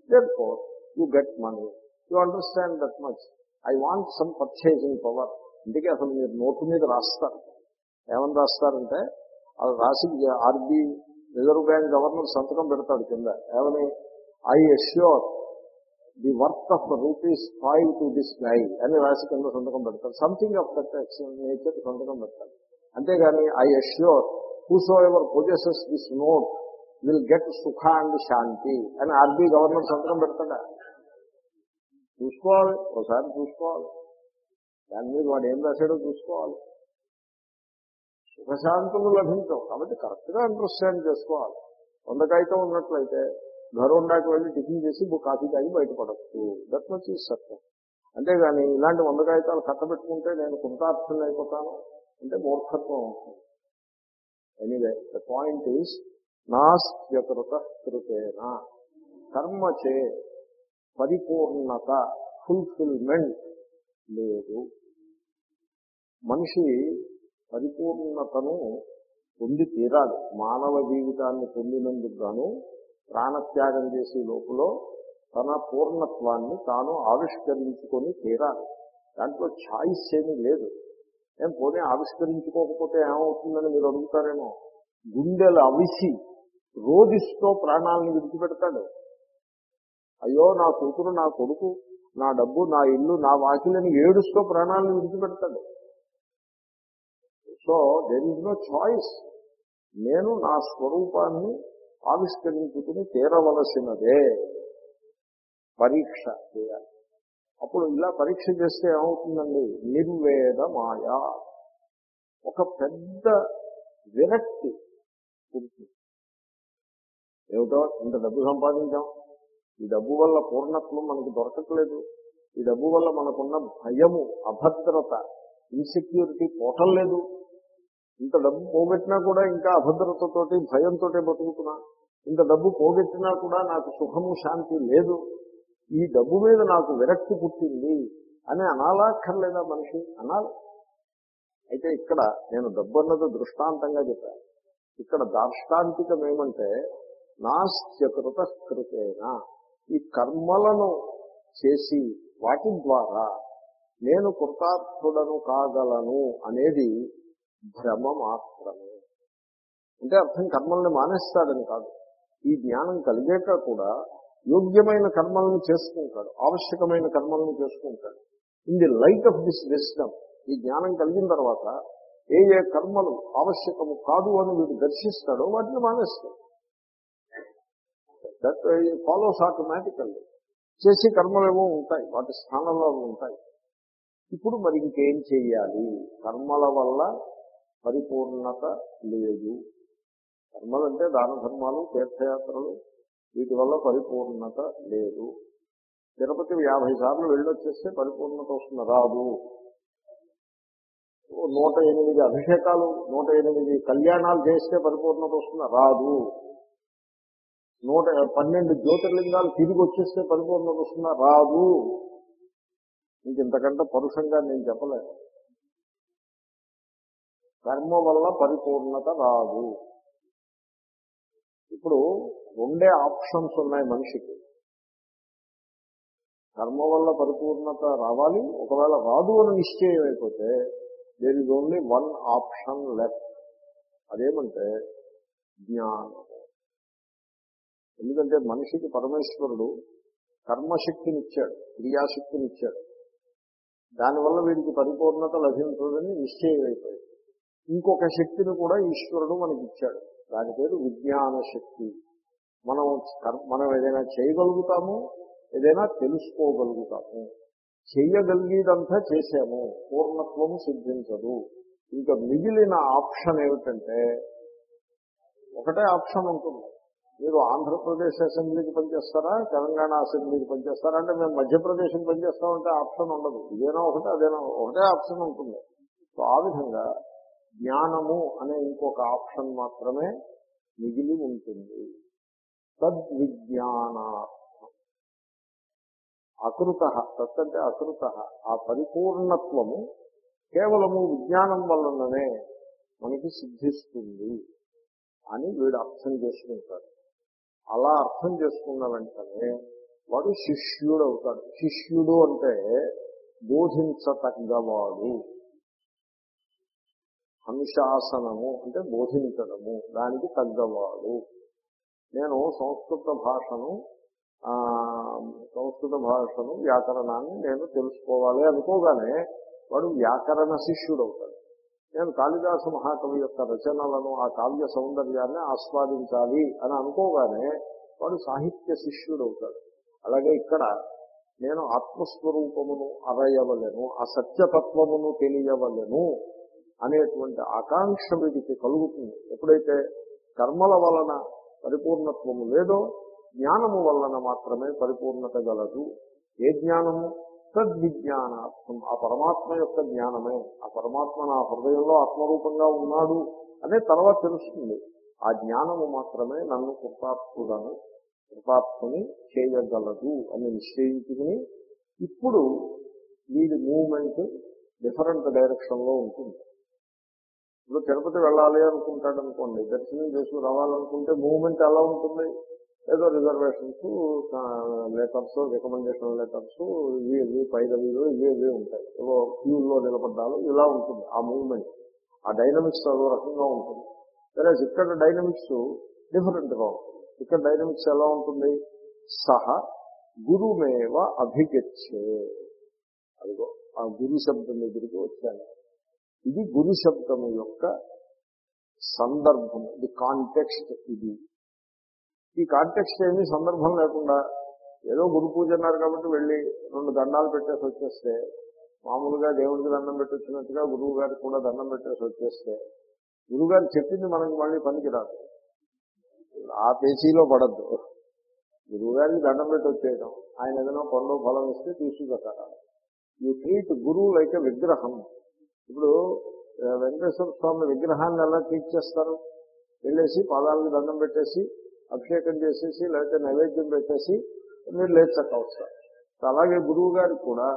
Therefore you get money you understand that much I want some purchasing power అందుకే అసలు మీరు నోటు మీద రాస్తారు. ఏమని రాస్తారంటే అది రాసి ఆర్బీ రిజర్వ్ బ్యాంక్ గవర్నర్ సంతకం పెడతాడు కింద. ఏమని? I assure the worth of rupees five to this guy అని రాసి కింద సంతకం పెడతారు. సంథింగ్ ఆఫ్ దట్ నేచర్ సంతకం పెడతారు. అంతేగాని I assure whosoever possesses this note will get sukha and shanti అని ఆర్బీ గవర్నర్ సంతకం పెడతాడా? చూసుకోవాలి. ఒకసారి చూసుకోవాలి. దాని మీద వాడు ఏం రాశాడో చూసుకోవాలి. సుఖశాంతులు లభించవు. కాబట్టి కరెక్ట్గా అండర్స్టాండ్ చేసుకోవాలి. వంద కాగితం ఉన్నట్లయితే ఘరోండాకి వెళ్ళి టిఫిన్ చేసి కాఫీ తాగి బయటపడచ్చు. దట్ మచ్ ఈ సత్యం. అంతేగాని ఇలాంటి వంద కాగితాలు కట్టబెట్టుకుంటే నేను కృతార్థం అయిపోతాను. అంటే మూర్ఖత్వం అవుతుంది. ఎనీవే ద పాయింట్ ఈస్ నాస్త్యకృత కృతేనా. కర్మ చే పరిపూర్ణత ఫుల్ఫిల్మెంట్ లేదు. మనిషి పరిపూర్ణతను పొంది తీరాలి. మానవ జీవితాన్ని పొందినందుకు గాను ప్రాణత్యాగం చేసే లోపల తన పూర్ణత్వాన్ని తాను ఆవిష్కరించుకొని తీరాలి. దాంట్లో ఛాయిస్ ఏమీ లేదు. ఏం పోనీ ఆవిష్కరించుకోకపోతే ఏమవుతుందని మీరు అడుగుతారేమో? గుండెలు అవిసి రోధిస్తూ ప్రాణాలను విడిచిపెడతాడు. అయ్యో నా కూతురు నా కొడుకు నా డబ్బు నా ఇల్లు నా వాకిలని ఏడుస్తూ ప్రాణాలను విడిచిపెడతాడు. So there is no choice నేను నా స్వరూపాన్ని ఆవిష్కరించుకుని తీరవలసినదే పరీక్ష చేయాలి. అప్పుడు ఇలా పరీక్ష చేస్తే ఏమవుతుందండి? నిర్వేద మాయా. ఒక పెద్ద విరక్తి పుడుతుంది ఏమిటో ఇంత డబ్బు సంపాదించాం. ఈ డబ్బు వల్ల పూర్ణత్వం మనకు దొరకట్లేదు. ఈ డబ్బు వల్ల మనకున్న భయము అభద్రత ఇన్సెక్యూరిటీ పోటం లేదు ఇంత డబ్బు పోగొట్టినా కూడా ఇంకా అభద్రతతోటి భయంతో బతుకుతున్నా. ఇంత డబ్బు పోగొట్టినా కూడా నాకు సుఖము శాంతి లేదు. ఈ డబ్బు మీద నాకు విరక్తి పుట్టింది అని అనాలాక్కర్లేదా మనిషి? అనాలి. అయితే ఇక్కడ నేను డబ్బు అన్నది దృష్టాంతంగా చెప్పాను ఇక్కడ దార్ష్టాంతికం ఏమంటే నాస్త్యకృత కృతేనా ఈ కర్మలను చేసి వాటి ద్వారా నేను కృతార్థుడను కాగలను అనేది భ్రమ మాత్రమే. అంటే అర్థం కర్మల్ని మానేస్తాడని కాదు. ఈ జ్ఞానం కలిగాక కూడా యోగ్యమైన కర్మలను చేసుకుంటాడు ఆవశ్యకమైన కర్మలను చేసుకుంటాడు. In the light of this wisdom ఈ జ్ఞానం కలిగిన తర్వాత ఏ ఏ కర్మలు ఆవశ్యకము కాదు అని వీడు దర్శిస్తాడో వాటిని మానేస్తాడు. దట్ ఫాలోస్ ఆటోమేటికల్లీ చేసే కర్మలేమో ఉంటాయి వాటి స్థానంలో ఉంటాయి. ఇప్పుడు మరి ఇంకేం చేయాలి? కర్మల వల్ల పరిపూర్ణత లేదు. కర్మలంటే దాన ధర్మాలు తీర్థయాత్రలు వీటి వల్ల పరిపూర్ణత లేదు. తిరుపతి యాభై సార్లు వెళ్ళొచ్చేస్తే పరిపూర్ణత వస్తుంది రాదు. నూట ఎనిమిది అభిషేకాలు నూట ఎనిమిది కళ్యాణాలు చేస్తే పరిపూర్ణత వస్తుంది రాదు. నూట పన్నెండు జ్యోతిర్లింగాలు తిరిగి వచ్చేస్తే పరిపూర్ణత వస్తుందా రాదు. ఇంక ఇంతకంటే పరుషంగా నేను చెప్పలేను. కర్మ వల్ల పరిపూర్ణత రాదు. ఇప్పుడు రెండే ఆప్షన్స్ ఉన్నాయి మనిషికి. కర్మ వల్ల పరిపూర్ణత రావాలి ఒకవేళ రాదు అని నిశ్చయం అయిపోతే there is only one option left అదేమంటే జ్ఞానము ఎందుకంటే మనిషికి పరమేశ్వరుడు కర్మశక్తినిచ్చాడు ఇచ్చాడు ఇచ్చాడు దానివల్ల వీడికి పరిపూర్ణత లభించదని నిశ్చయం అయిపోయింది. ఇంకొక శక్తిని కూడా ఈశ్వరుడు మనకి ఇచ్చాడు దాని పేరు విజ్ఞాన శక్తి మనం మనం ఏదైనా చేయగలుగుతాము ఏదైనా తెలుసుకోగలుగుతాము. చెయ్యగలిగేదంతా చేసాము పూర్ణత్వము సిద్ధించదు. ఇంకా మిగిలిన ఆప్షన్ ఏమిటంటే ఒకటే ఆప్షన్ ఉంటుంది. మీరు ఆంధ్రప్రదేశ్ అసెంబ్లీకి పనిచేస్తారా తెలంగాణ అసెంబ్లీకి పనిచేస్తారా అంటే మేము మధ్యప్రదేశ్కి పనిచేస్తామంటే ఆప్షన్ ఉండదు. ఇదేనా ఒకటే అదేనా ఒకటే ఆప్షన్ ఉంటుంది. సో ఆ విధంగా జ్ఞానము అనే ఇంకొక ఆప్షన్ మాత్రమే మిగిలి ఉంటుంది. తద్విజ్ఞానార్థం అకృత తత్ అంటే అకృత. ఆ పరిపూర్ణత్వము కేవలము విజ్ఞానం వలననే మనకి సిద్ధిస్తుంది అని వీడు అర్థం చేసుకుంటాడు. అలా అర్థం చేసుకున్న వెంటనే వాడు శిష్యుడు అవుతాడు శిష్యుడు అంటే బోధించతగ్గవాడు. అనుశాసనము అంటే బోధించడము దానికి తగ్గవాడు. నేను సంస్కృత భాషను ఆ, సంస్కృత భాషను వ్యాకరణాన్ని నేను తెలుసుకోవాలి అనుకోగానే వాడు వ్యాకరణ శిష్యుడు అవుతాడు నేను కాళిదాసు మహాకవి యొక్క రచనలను ఆ కావ్య సౌందర్యాన్ని ఆస్వాదించాలి అని అనుకోగానే వాడు సాహిత్య శిష్యుడు అవుతాడు అలాగే ఇక్కడ నేను ఆత్మస్వరూపమును అరయవలను ఆ సత్యతత్వమును తెలియవలను. అనేటువంటి ఆకాంక్ష వీడికి కలుగుతుంది. ఎప్పుడైతే కర్మల వలన పరిపూర్ణత్వము లేదో జ్ఞానము వలన మాత్రమే పరిపూర్ణత గలదు. ఏ జ్ఞానము? తద్విజ్ఞానార్థం ఆ పరమాత్మ యొక్క జ్ఞానమే. ఆ పరమాత్మ నా హృదయంలో ఆత్మరూపంగా ఉన్నాడు అనే తర్వాత తెలుస్తుంది. ఆ జ్ఞానము మాత్రమే నన్ను కృతార్థుడను కృతార్థుని చేయగలదు అని నిశ్చయించుకుని ఇప్పుడు వీడి మూమెంట్ డిఫరెంట్ డైరెక్షన్లో ఉంటుంది. ఇప్పుడు తిరుపతి వెళ్ళాలి అనుకుంటాడు అనుకోండి దర్శనం చేసుకుని రావాలనుకుంటే మూవ్మెంట్ ఎలా ఉంటుంది? ఏదో రిజర్వేషన్స్ లెటర్స్ రికమెండేషన్ లెటర్స్ ఇవి ఇవి పైరవీలు ఇవి ఇవి ఉంటాయి. ఏదో క్యూల్లో నిలబడ్డాలు ఇలా ఉంటుంది ఆ మూవ్మెంట్ ఆ డైనమిక్స్ అదో రకంగా ఉంటుంది. సరే ఇక్కడ డైనమిక్స్ డిఫరెంట్గా ఉంటుంది. ఇక్కడ డైనమిక్స్ ఎలా ఉంటుంది? సహ గురుమేవ అభిగచ్చే. అదిగో ఆ గురు శబ్దం దగ్గరికి వచ్చాను. ఇది గురు శబ్దము యొక్క సందర్భం ఇది కాంటెక్స్ట్ ఇది. ఈ కాంటెక్స్ట్ ఏమి సందర్భం లేకుండా ఏదో గురు పూజ అన్నారు కాబట్టి వెళ్ళి రెండు దండాలు పెట్టేసి వచ్చేస్తే మామూలుగా దేవుడికి దండం పెట్టొచ్చినట్టుగా గురువు గారికి కూడా దండం పెట్టేసి వచ్చేస్తే గురువు గారు చెప్పింది మనకి మళ్ళీ పనికిరాదు. ఆ పేచీలో పడద్దు. గురువు గారికి దండం పెట్టి వచ్చేయడం ఆయన ఏదైనా పండు ఫలం ఇస్తే తీసుకుపెట్టాలి యూ ట్రీట్ గురువు లైక్ విగ్రహం. ఇప్పుడు వెంకటేశ్వర స్వామి విగ్రహాన్ని ఎలా ట్రీట్ చేస్తారు? వెళ్ళేసి పాదాలకు దండం పెట్టేసి అభిషేకం చేసేసి లేకపోతే నైవేద్యం పెట్టేసి మీరు లేచక్క వస్తారు అలాగే గురువు గారికి కూడా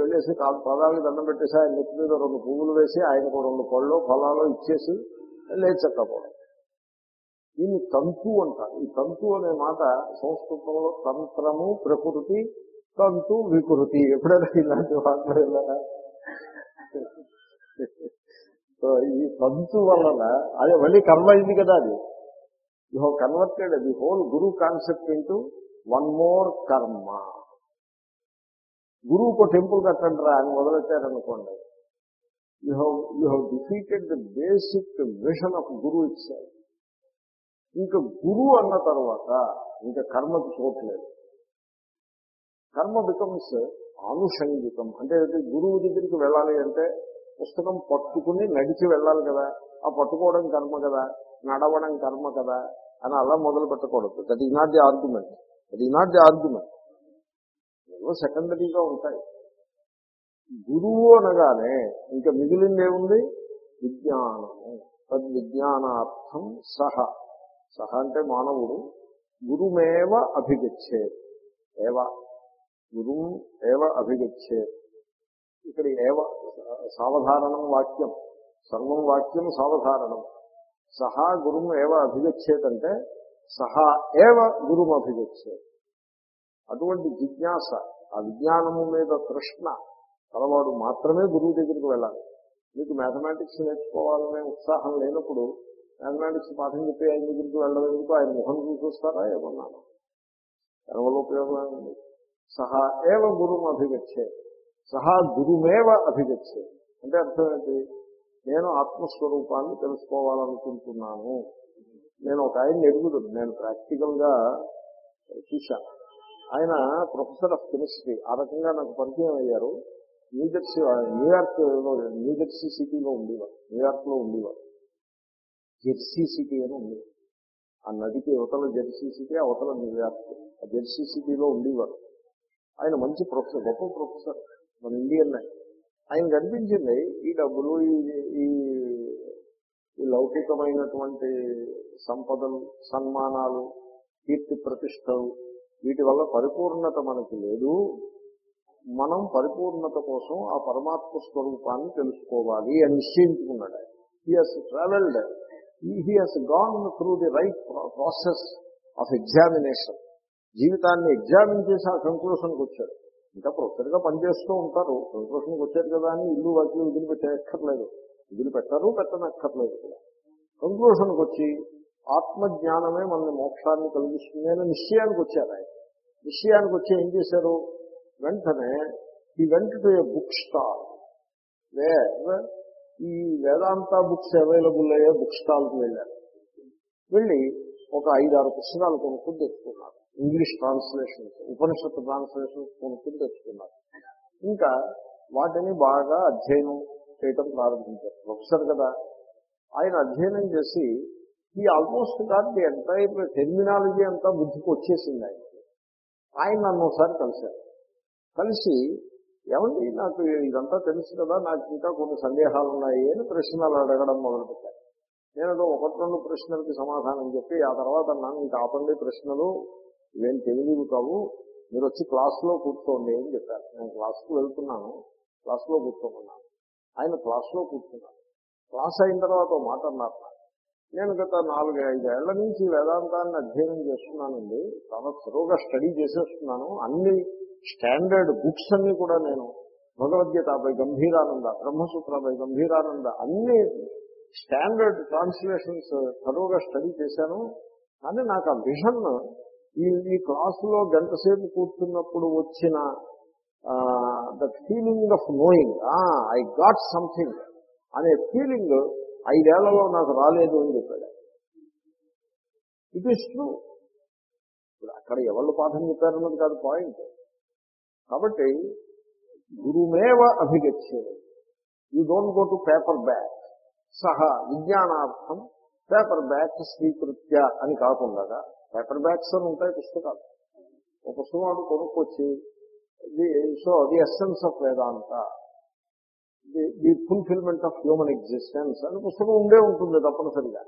వెళ్ళేసి పాదాలకు దండం పెట్టేసి ఆయన నెత్తి మీద రెండు పువ్వులు వేసి ఆయనకు రెండు పళ్ళు ఫలాలు ఇచ్చేసి లేచక్కపోవడం. దీన్ని తంతు అంటారు. ఈ తంతు అనే మాట సంస్కృతంలో తంత్రము ప్రకృతి తంతు వికృతి. ఎప్పుడైనా ఇలాంటి వాటిలో వెళ్ళారా సో ఈ తంతు వలన అదే మళ్ళీ కర్మ అయింది కదా అది. You have converted the whole guru concept into one more karma. గురువుకు టెంపుల్ కట్టండి రా అని మొదలెట్టారనుకోండి. You have you have defeated the basic mission of guru ఇచ్చారు ఇంకా గురువు అన్న తర్వాత ఇంకా కర్మకి చోట్లేదు కర్మ బికమ్స్ ఆనుషంగికం అంటే గురువు దగ్గరికి వెళ్ళాలి అంటే పుస్తకం పట్టుకుని నడిచి వెళ్ళాలి కదా. ఆ పట్టుకోవడం కర్మ కదా. నడవడం కర్మ కదా అని అలా మొదలు పెట్టకూడదు. దట్ ఈ నాట్ ది ఆర్గ్యుమెంట్ దట్ ఈ నాట్ ది ఆర్గ్యుమెంట్ ఏవో సెకండరీగా ఉంటాయి. గురువు అనగానే ఇంకా మిగిలిందేముంది విజ్ఞానము. తద్విజ్ఞానార్థం సహ. సహ అంటే మానవుడు. గురుమేవ అభిగచ్చే ఏవ? గురువు ఏవ అభిగచ్చే. ఇక్కడ ఏవ సావధారణం వాక్యం. సర్వం వాక్యం సావధారణం. సహా గురువు ఏవ అభిగచ్చేదంటే సహా ఏవ గురువు అభిగచ్చేది అటువంటి జిజ్ఞాస ఆ విజ్ఞానము మీద తృష్ణ కలవాడు మాత్రమే గురువు దగ్గరికి వెళ్ళాలి. మీకు మ్యాథమెటిక్స్ నేర్చుకోవాలనే ఉత్సాహం లేనప్పుడు మ్యాథమెటిక్స్ పాఠం చెప్పి ఆయన దగ్గరికి వెళ్ళడం ఎందుకు? ఆయన ముఖం చూసొస్తారా ఏమన్నాను దానివల్ల ఉపయోగం సహా ఏవ గురుం అభిగచ్చే. సహా గురుమేవ అభిగచ్చే. అంటే అర్థం ఏంటి? నేను ఆత్మస్వరూపాన్ని తెలుసుకోవాలనుకుంటున్నాను. నేను ఒక ఆయన ఎరుగుదును. నేను ప్రాక్టికల్గా చూశాను ఆయన ప్రొఫెసర్ ఆఫ్ కెమిస్ట్రీ. ఆ రకంగా నాకు పరిచయం అయ్యారు. న్యూజెర్సీ న్యూయార్క్ న్యూజెర్సీ సిటీలో ఉండేవారు. న్యూయార్క్లో ఉండేవారు. జెర్సీ సిటీ అని ఉంది ఆ నదికి అవతల జెర్సీ సిటీ అవతల న్యూయార్క్ ఆ జెర్సీ సిటీలో ఉండేవారు. ఆయన మంచి ప్రొఫెసర్ గొప్ప ప్రొఫెసర్ మన ఇండియన్ ఆయన కనిపించింది ఈ డబ్బులు ఈ ఈ ఈ లౌకికమైనటువంటి సంపదలు సన్మానాలు కీర్తి ప్రతిష్టలు వీటి వల్ల పరిపూర్ణత మనకి లేదు. మనం పరిపూర్ణత కోసం ఆ పరమాత్మ స్వరూపాన్ని తెలుసుకోవాలి అని నిశ్చయించుకున్నాడు he has travelled he has gone through the right process of examination జీవితాన్ని ఎగ్జామిన్ చేసి ఆ కంక్లూషన్కి వచ్చాడు. ఇంకా ప్రొఫెసర్గా పనిచేస్తూ ఉంటారు. కంక్లూషన్కి వచ్చారు కదా అని ఇల్లు వాటిని వదిలిపెట్టేయక్కర్లేదు. వదిలిపెట్టరు పెట్టనక్కర్లేదు కూడా. కంక్లూషన్కి వచ్చి ఆత్మజ్ఞానమే మన మోక్షాన్ని కలిగిస్తుంది అని నిశ్చయానికి వచ్చారు ఆయన. నిశ్చయానికి వచ్చి ఏం చేశారు? వెంటనే ఈ went to a book stall. Where ఈ వేదాంత బుక్స్ అవైలబుల్ అయ్యే బుక్ స్టాల్కి వెళ్ళారు. వెళ్ళి ఒక ఐదారు పుస్తకాలు కొనుక్కుని తెచ్చుకున్నారు. ఇంగ్లీష్ ట్రాన్స్లేషన్స్ ఉపనిషత్తు ట్రాన్స్లేషన్స్ కొనుక్కుని తెచ్చుకున్నారు. ఇంకా వాటిని బాగా అధ్యయనం చేయటం ప్రారంభించారు. ప్రొఫెసర్ కదా ఆయన అధ్యయనం చేసి ఈ ఆల్మోస్ట్ కాదు ది ఎంటైర్ టెర్మినాలజీ అంతా బుద్ధికి వచ్చేసింది ఆయన ఆయన నన్ను ఒకసారి కలిశారు. కలిసి ఏమండి నాకు ఇదంతా తెలుసు కదా నాకు ఇంకా కొన్ని సందేహాలు ఉన్నాయి అని ప్రశ్నలు అడగడం మొదలుపెట్టారు. నేను ఒకటి రెండు ప్రశ్నలకి సమాధానం చెప్పి ఆ తర్వాత నన్ను ఇంకా ఆపండి ప్రశ్నలు ఇవేం తెలియదు కావు. మీరు వచ్చి క్లాస్లో కూర్చోండి అని చెప్పారు. నేను క్లాస్కి వెళ్తున్నాను. క్లాస్లో కూర్చోమన్నాను. ఆయన క్లాస్లో కూర్చున్నాను క్లాస్ అయిన తర్వాత ఒక మాట అన్నారు. నేను గత నాలుగు ఐదేళ్ళ నుంచి వేదాంతాన్ని అధ్యయనం చేస్తున్నానండి. చాలా సులువుగా స్టడీ చేసేస్తున్నాను. అన్ని స్టాండర్డ్ బుక్స్ అన్ని కూడా నేను భగవద్గీతపై గంభీరానంద బ్రహ్మసూత్రపై గంభీరానంద అన్ని స్టాండర్డ్ ట్రాన్స్లేషన్స్ తరువుగా స్టడీ చేశాను. కానీ నాకు ఆ విషన్ ఈ ఈ క్లాసులో గంట సేపు కూర్చున్నప్పుడు వచ్చిన that feeling of knowing I got something అనే ఫీలింగ్ ఐదేళ్ళలో నాకు రాలేదు అని చెప్పాడు. ఇట్ ఈస్ ట్రూ ఇప్పుడు అక్కడ ఎవరు పాఠం చెప్పారన్నది కాదు పాయింట్ కాబట్టి గురుమేవ అభిగచ్చేది. You don't go to paper bag సహా విజ్ఞానార్థం పేపర్ బ్యాగ్ స్వీకృత్య అని కాకుండా పేపర్ బ్యాగ్స్ అని ఉంటాయి పుస్తకాలు. ఒక పుస్తకం వాడు కొనుక్కొచ్చి so the essence of Vedanta the the fulfilment of human existence అని పుస్తకం ఉండే ఉంటుంది తప్పనిసరిగా.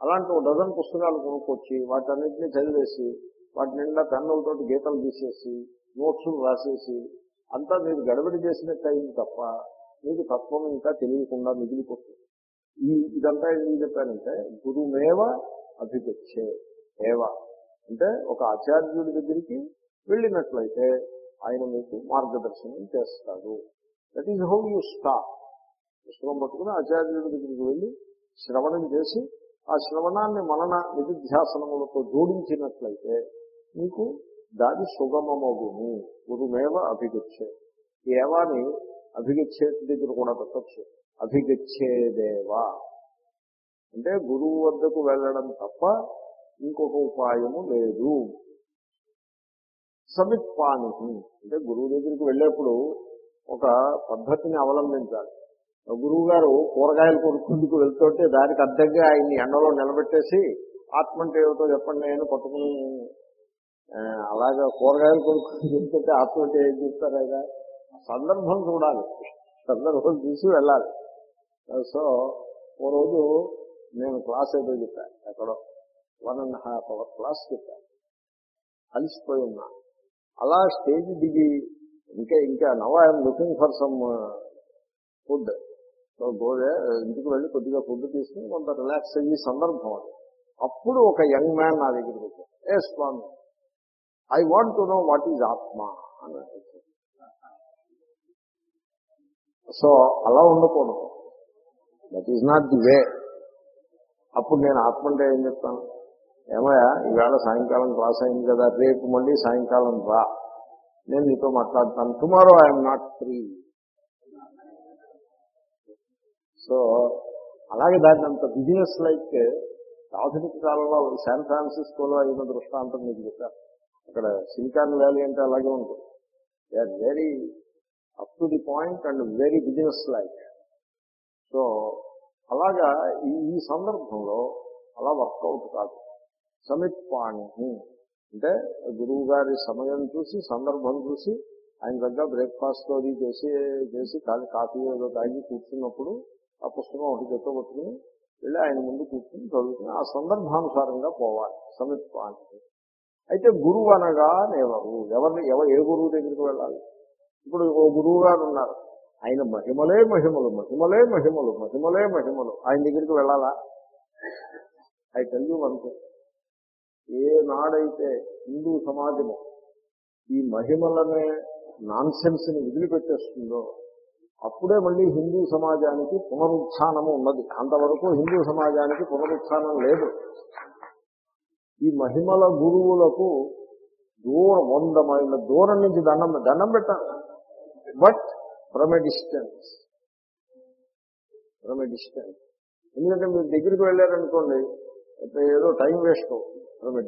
అలాంటి ఒక డజన్ పుస్తకాలు కొనుక్కొచ్చి వాటన్నిటిని చదివేసి వాటి నిండా పెన్నులతో గీతలు తీసేసి నోట్సులు రాసేసి అంతా మీరు గడబడి చేసినట్టు అయింది తప్ప మీకు తత్వం ఇంకా తెలియకుండా మిగిలిపోతుంది. ఈ ఇదంతా ఏం చెప్పానంటే గురుమేవ అభిగచ్చే. సేవ. అంటే ఒక ఆచార్యుడి దగ్గరికి వెళ్ళినట్లయితే ఆయన మీకు మార్గదర్శనం చేస్తాడు. That is how you stop పుస్తకం పట్టుకుని ఆచార్యుడి దగ్గరికి వెళ్ళి శ్రవణం చేసి ఆ శ్రవణాన్ని మనన నిధిధ్యాసనములతో జోడించినట్లయితే మీకు దాని సుగమమగును. గురుమేవ అభిగచ్చే. ఏవాని అభిగచ్చే దగ్గర కూడా పెట్టచ్చు. అభిగచ్చేదేవా. అంటే గురువు వద్దకు వెళ్ళడం తప్ప ఇంకొక ఉపాయము లేదు. సమిత్పాని అంటే గురువు దగ్గరికి వెళ్ళేప్పుడు ఒక పద్ధతిని అవలంబించాలి. గురువు గారు కూరగాయలు కొనుక్కుందుకు వెళ్తుంటే దానికి అడ్డంగా ఆయన్ని ఎండలో నిలబెట్టేసి ఆత్మ అంటే ఏమిటో చెప్పండి నేను పట్టుకుని అలాగే అలాగా కూరగాయలు కొనుక్కుని వెళ్తుంటే ఆత్మ అంటే ఏం చెప్తారు ఆయన? సందర్భం చూడాలి. సందర్భం చూసి వెళ్ళాలి. సో ఓ రోజు నేను క్లాస్ ఏదో చెప్పాను ఎక్కడో. One and half hour class చెప్పాను అలసిపోయి ఉన్నా. అలా స్టేజ్ దిగి ఇంకా ఇంకా now I'm looking for some food గోదే ఇంటికి వెళ్ళి కొద్దిగా ఫుడ్ తీసుకుని కొంత రిలాక్స్ అయ్యే సందర్భం అది. అప్పుడు ఒక యంగ్ మ్యాన్ నా దగ్గరికి వచ్చాడు. ఏ Swami I want to know what is atma అని సో అలా ఉండకూడదు. That is not the way అప్పుడు నేను ఆత్మ అంటే ఏం చెప్తాను? ఏమయ్యా? ఈవేళ సాయంకాలం క్లాస్ అయింది కదా రేపు మళ్ళీ సాయంకాలం రా. నేను నీతో మాట్లాడతాను. Tomorrow I'm not free so అలాగే దాన్ని అంత బిజినెస్ లైక్ ఆధునిక కాలంలో శాన్ ఫ్రాన్సిస్కోలో అయిన దృష్టాంతం మీకు చెప్పారు అక్కడ సిలికాన్ వ్యాలీ అంటే అలాగే ఉంటుంది. They are very up to the point and very business like so అలాగా ఈ సందర్భంలో అలా వర్కౌట్ కాదు. సమిత్పాణి అంటే గురువు గారి సమయం చూసి సందర్భం చూసి ఆయన దగ్గర బ్రేక్ఫాస్ట్ అది చేసి చేసి కాఫీ ఏదో తాగి కూర్చున్నప్పుడు ఆ పుస్తకం ఒకటి చెత్త పట్టుకుని వెళ్ళి ఆయన ముందు కూర్చుని చదువుకుని ఆ సందర్భానుసారంగా పోవాలి సమిత్పాణి అయితే గురువు అనగా నేవరు ఎవరిని ఎవరు ఏ గురువు దగ్గరికి వెళ్ళాలి? ఇప్పుడు ఓ గురువు గారు ఉన్నారు. ఆయన మహిమలే మహిమలు మహిమలే మహిమలు మహిమలే మహిమలు. ఆయన దగ్గరికి వెళ్ళాలా? ఐ టెల్ అంతే ఏ నాడైతే హిందూ సమాజము ఈ మహిమలనే నాన్ని వదిలిపెట్టేస్తుందో అప్పుడే మళ్ళీ హిందూ సమాజానికి పునరుత్నము ఉన్నది. అంతవరకు హిందూ సమాజానికి పునరుత్నం లేదు. ఈ మహిమల గురువులకు దూరం వంద మైళ్ళ దూరం నుంచి దండం దండం పెట్టాలి. But from a distance from a distance ఎందుకంటే మీరు దగ్గరికి వెళ్ళారనుకోండి ఏదో టైం వేస్ట్ అవుతుంది. From a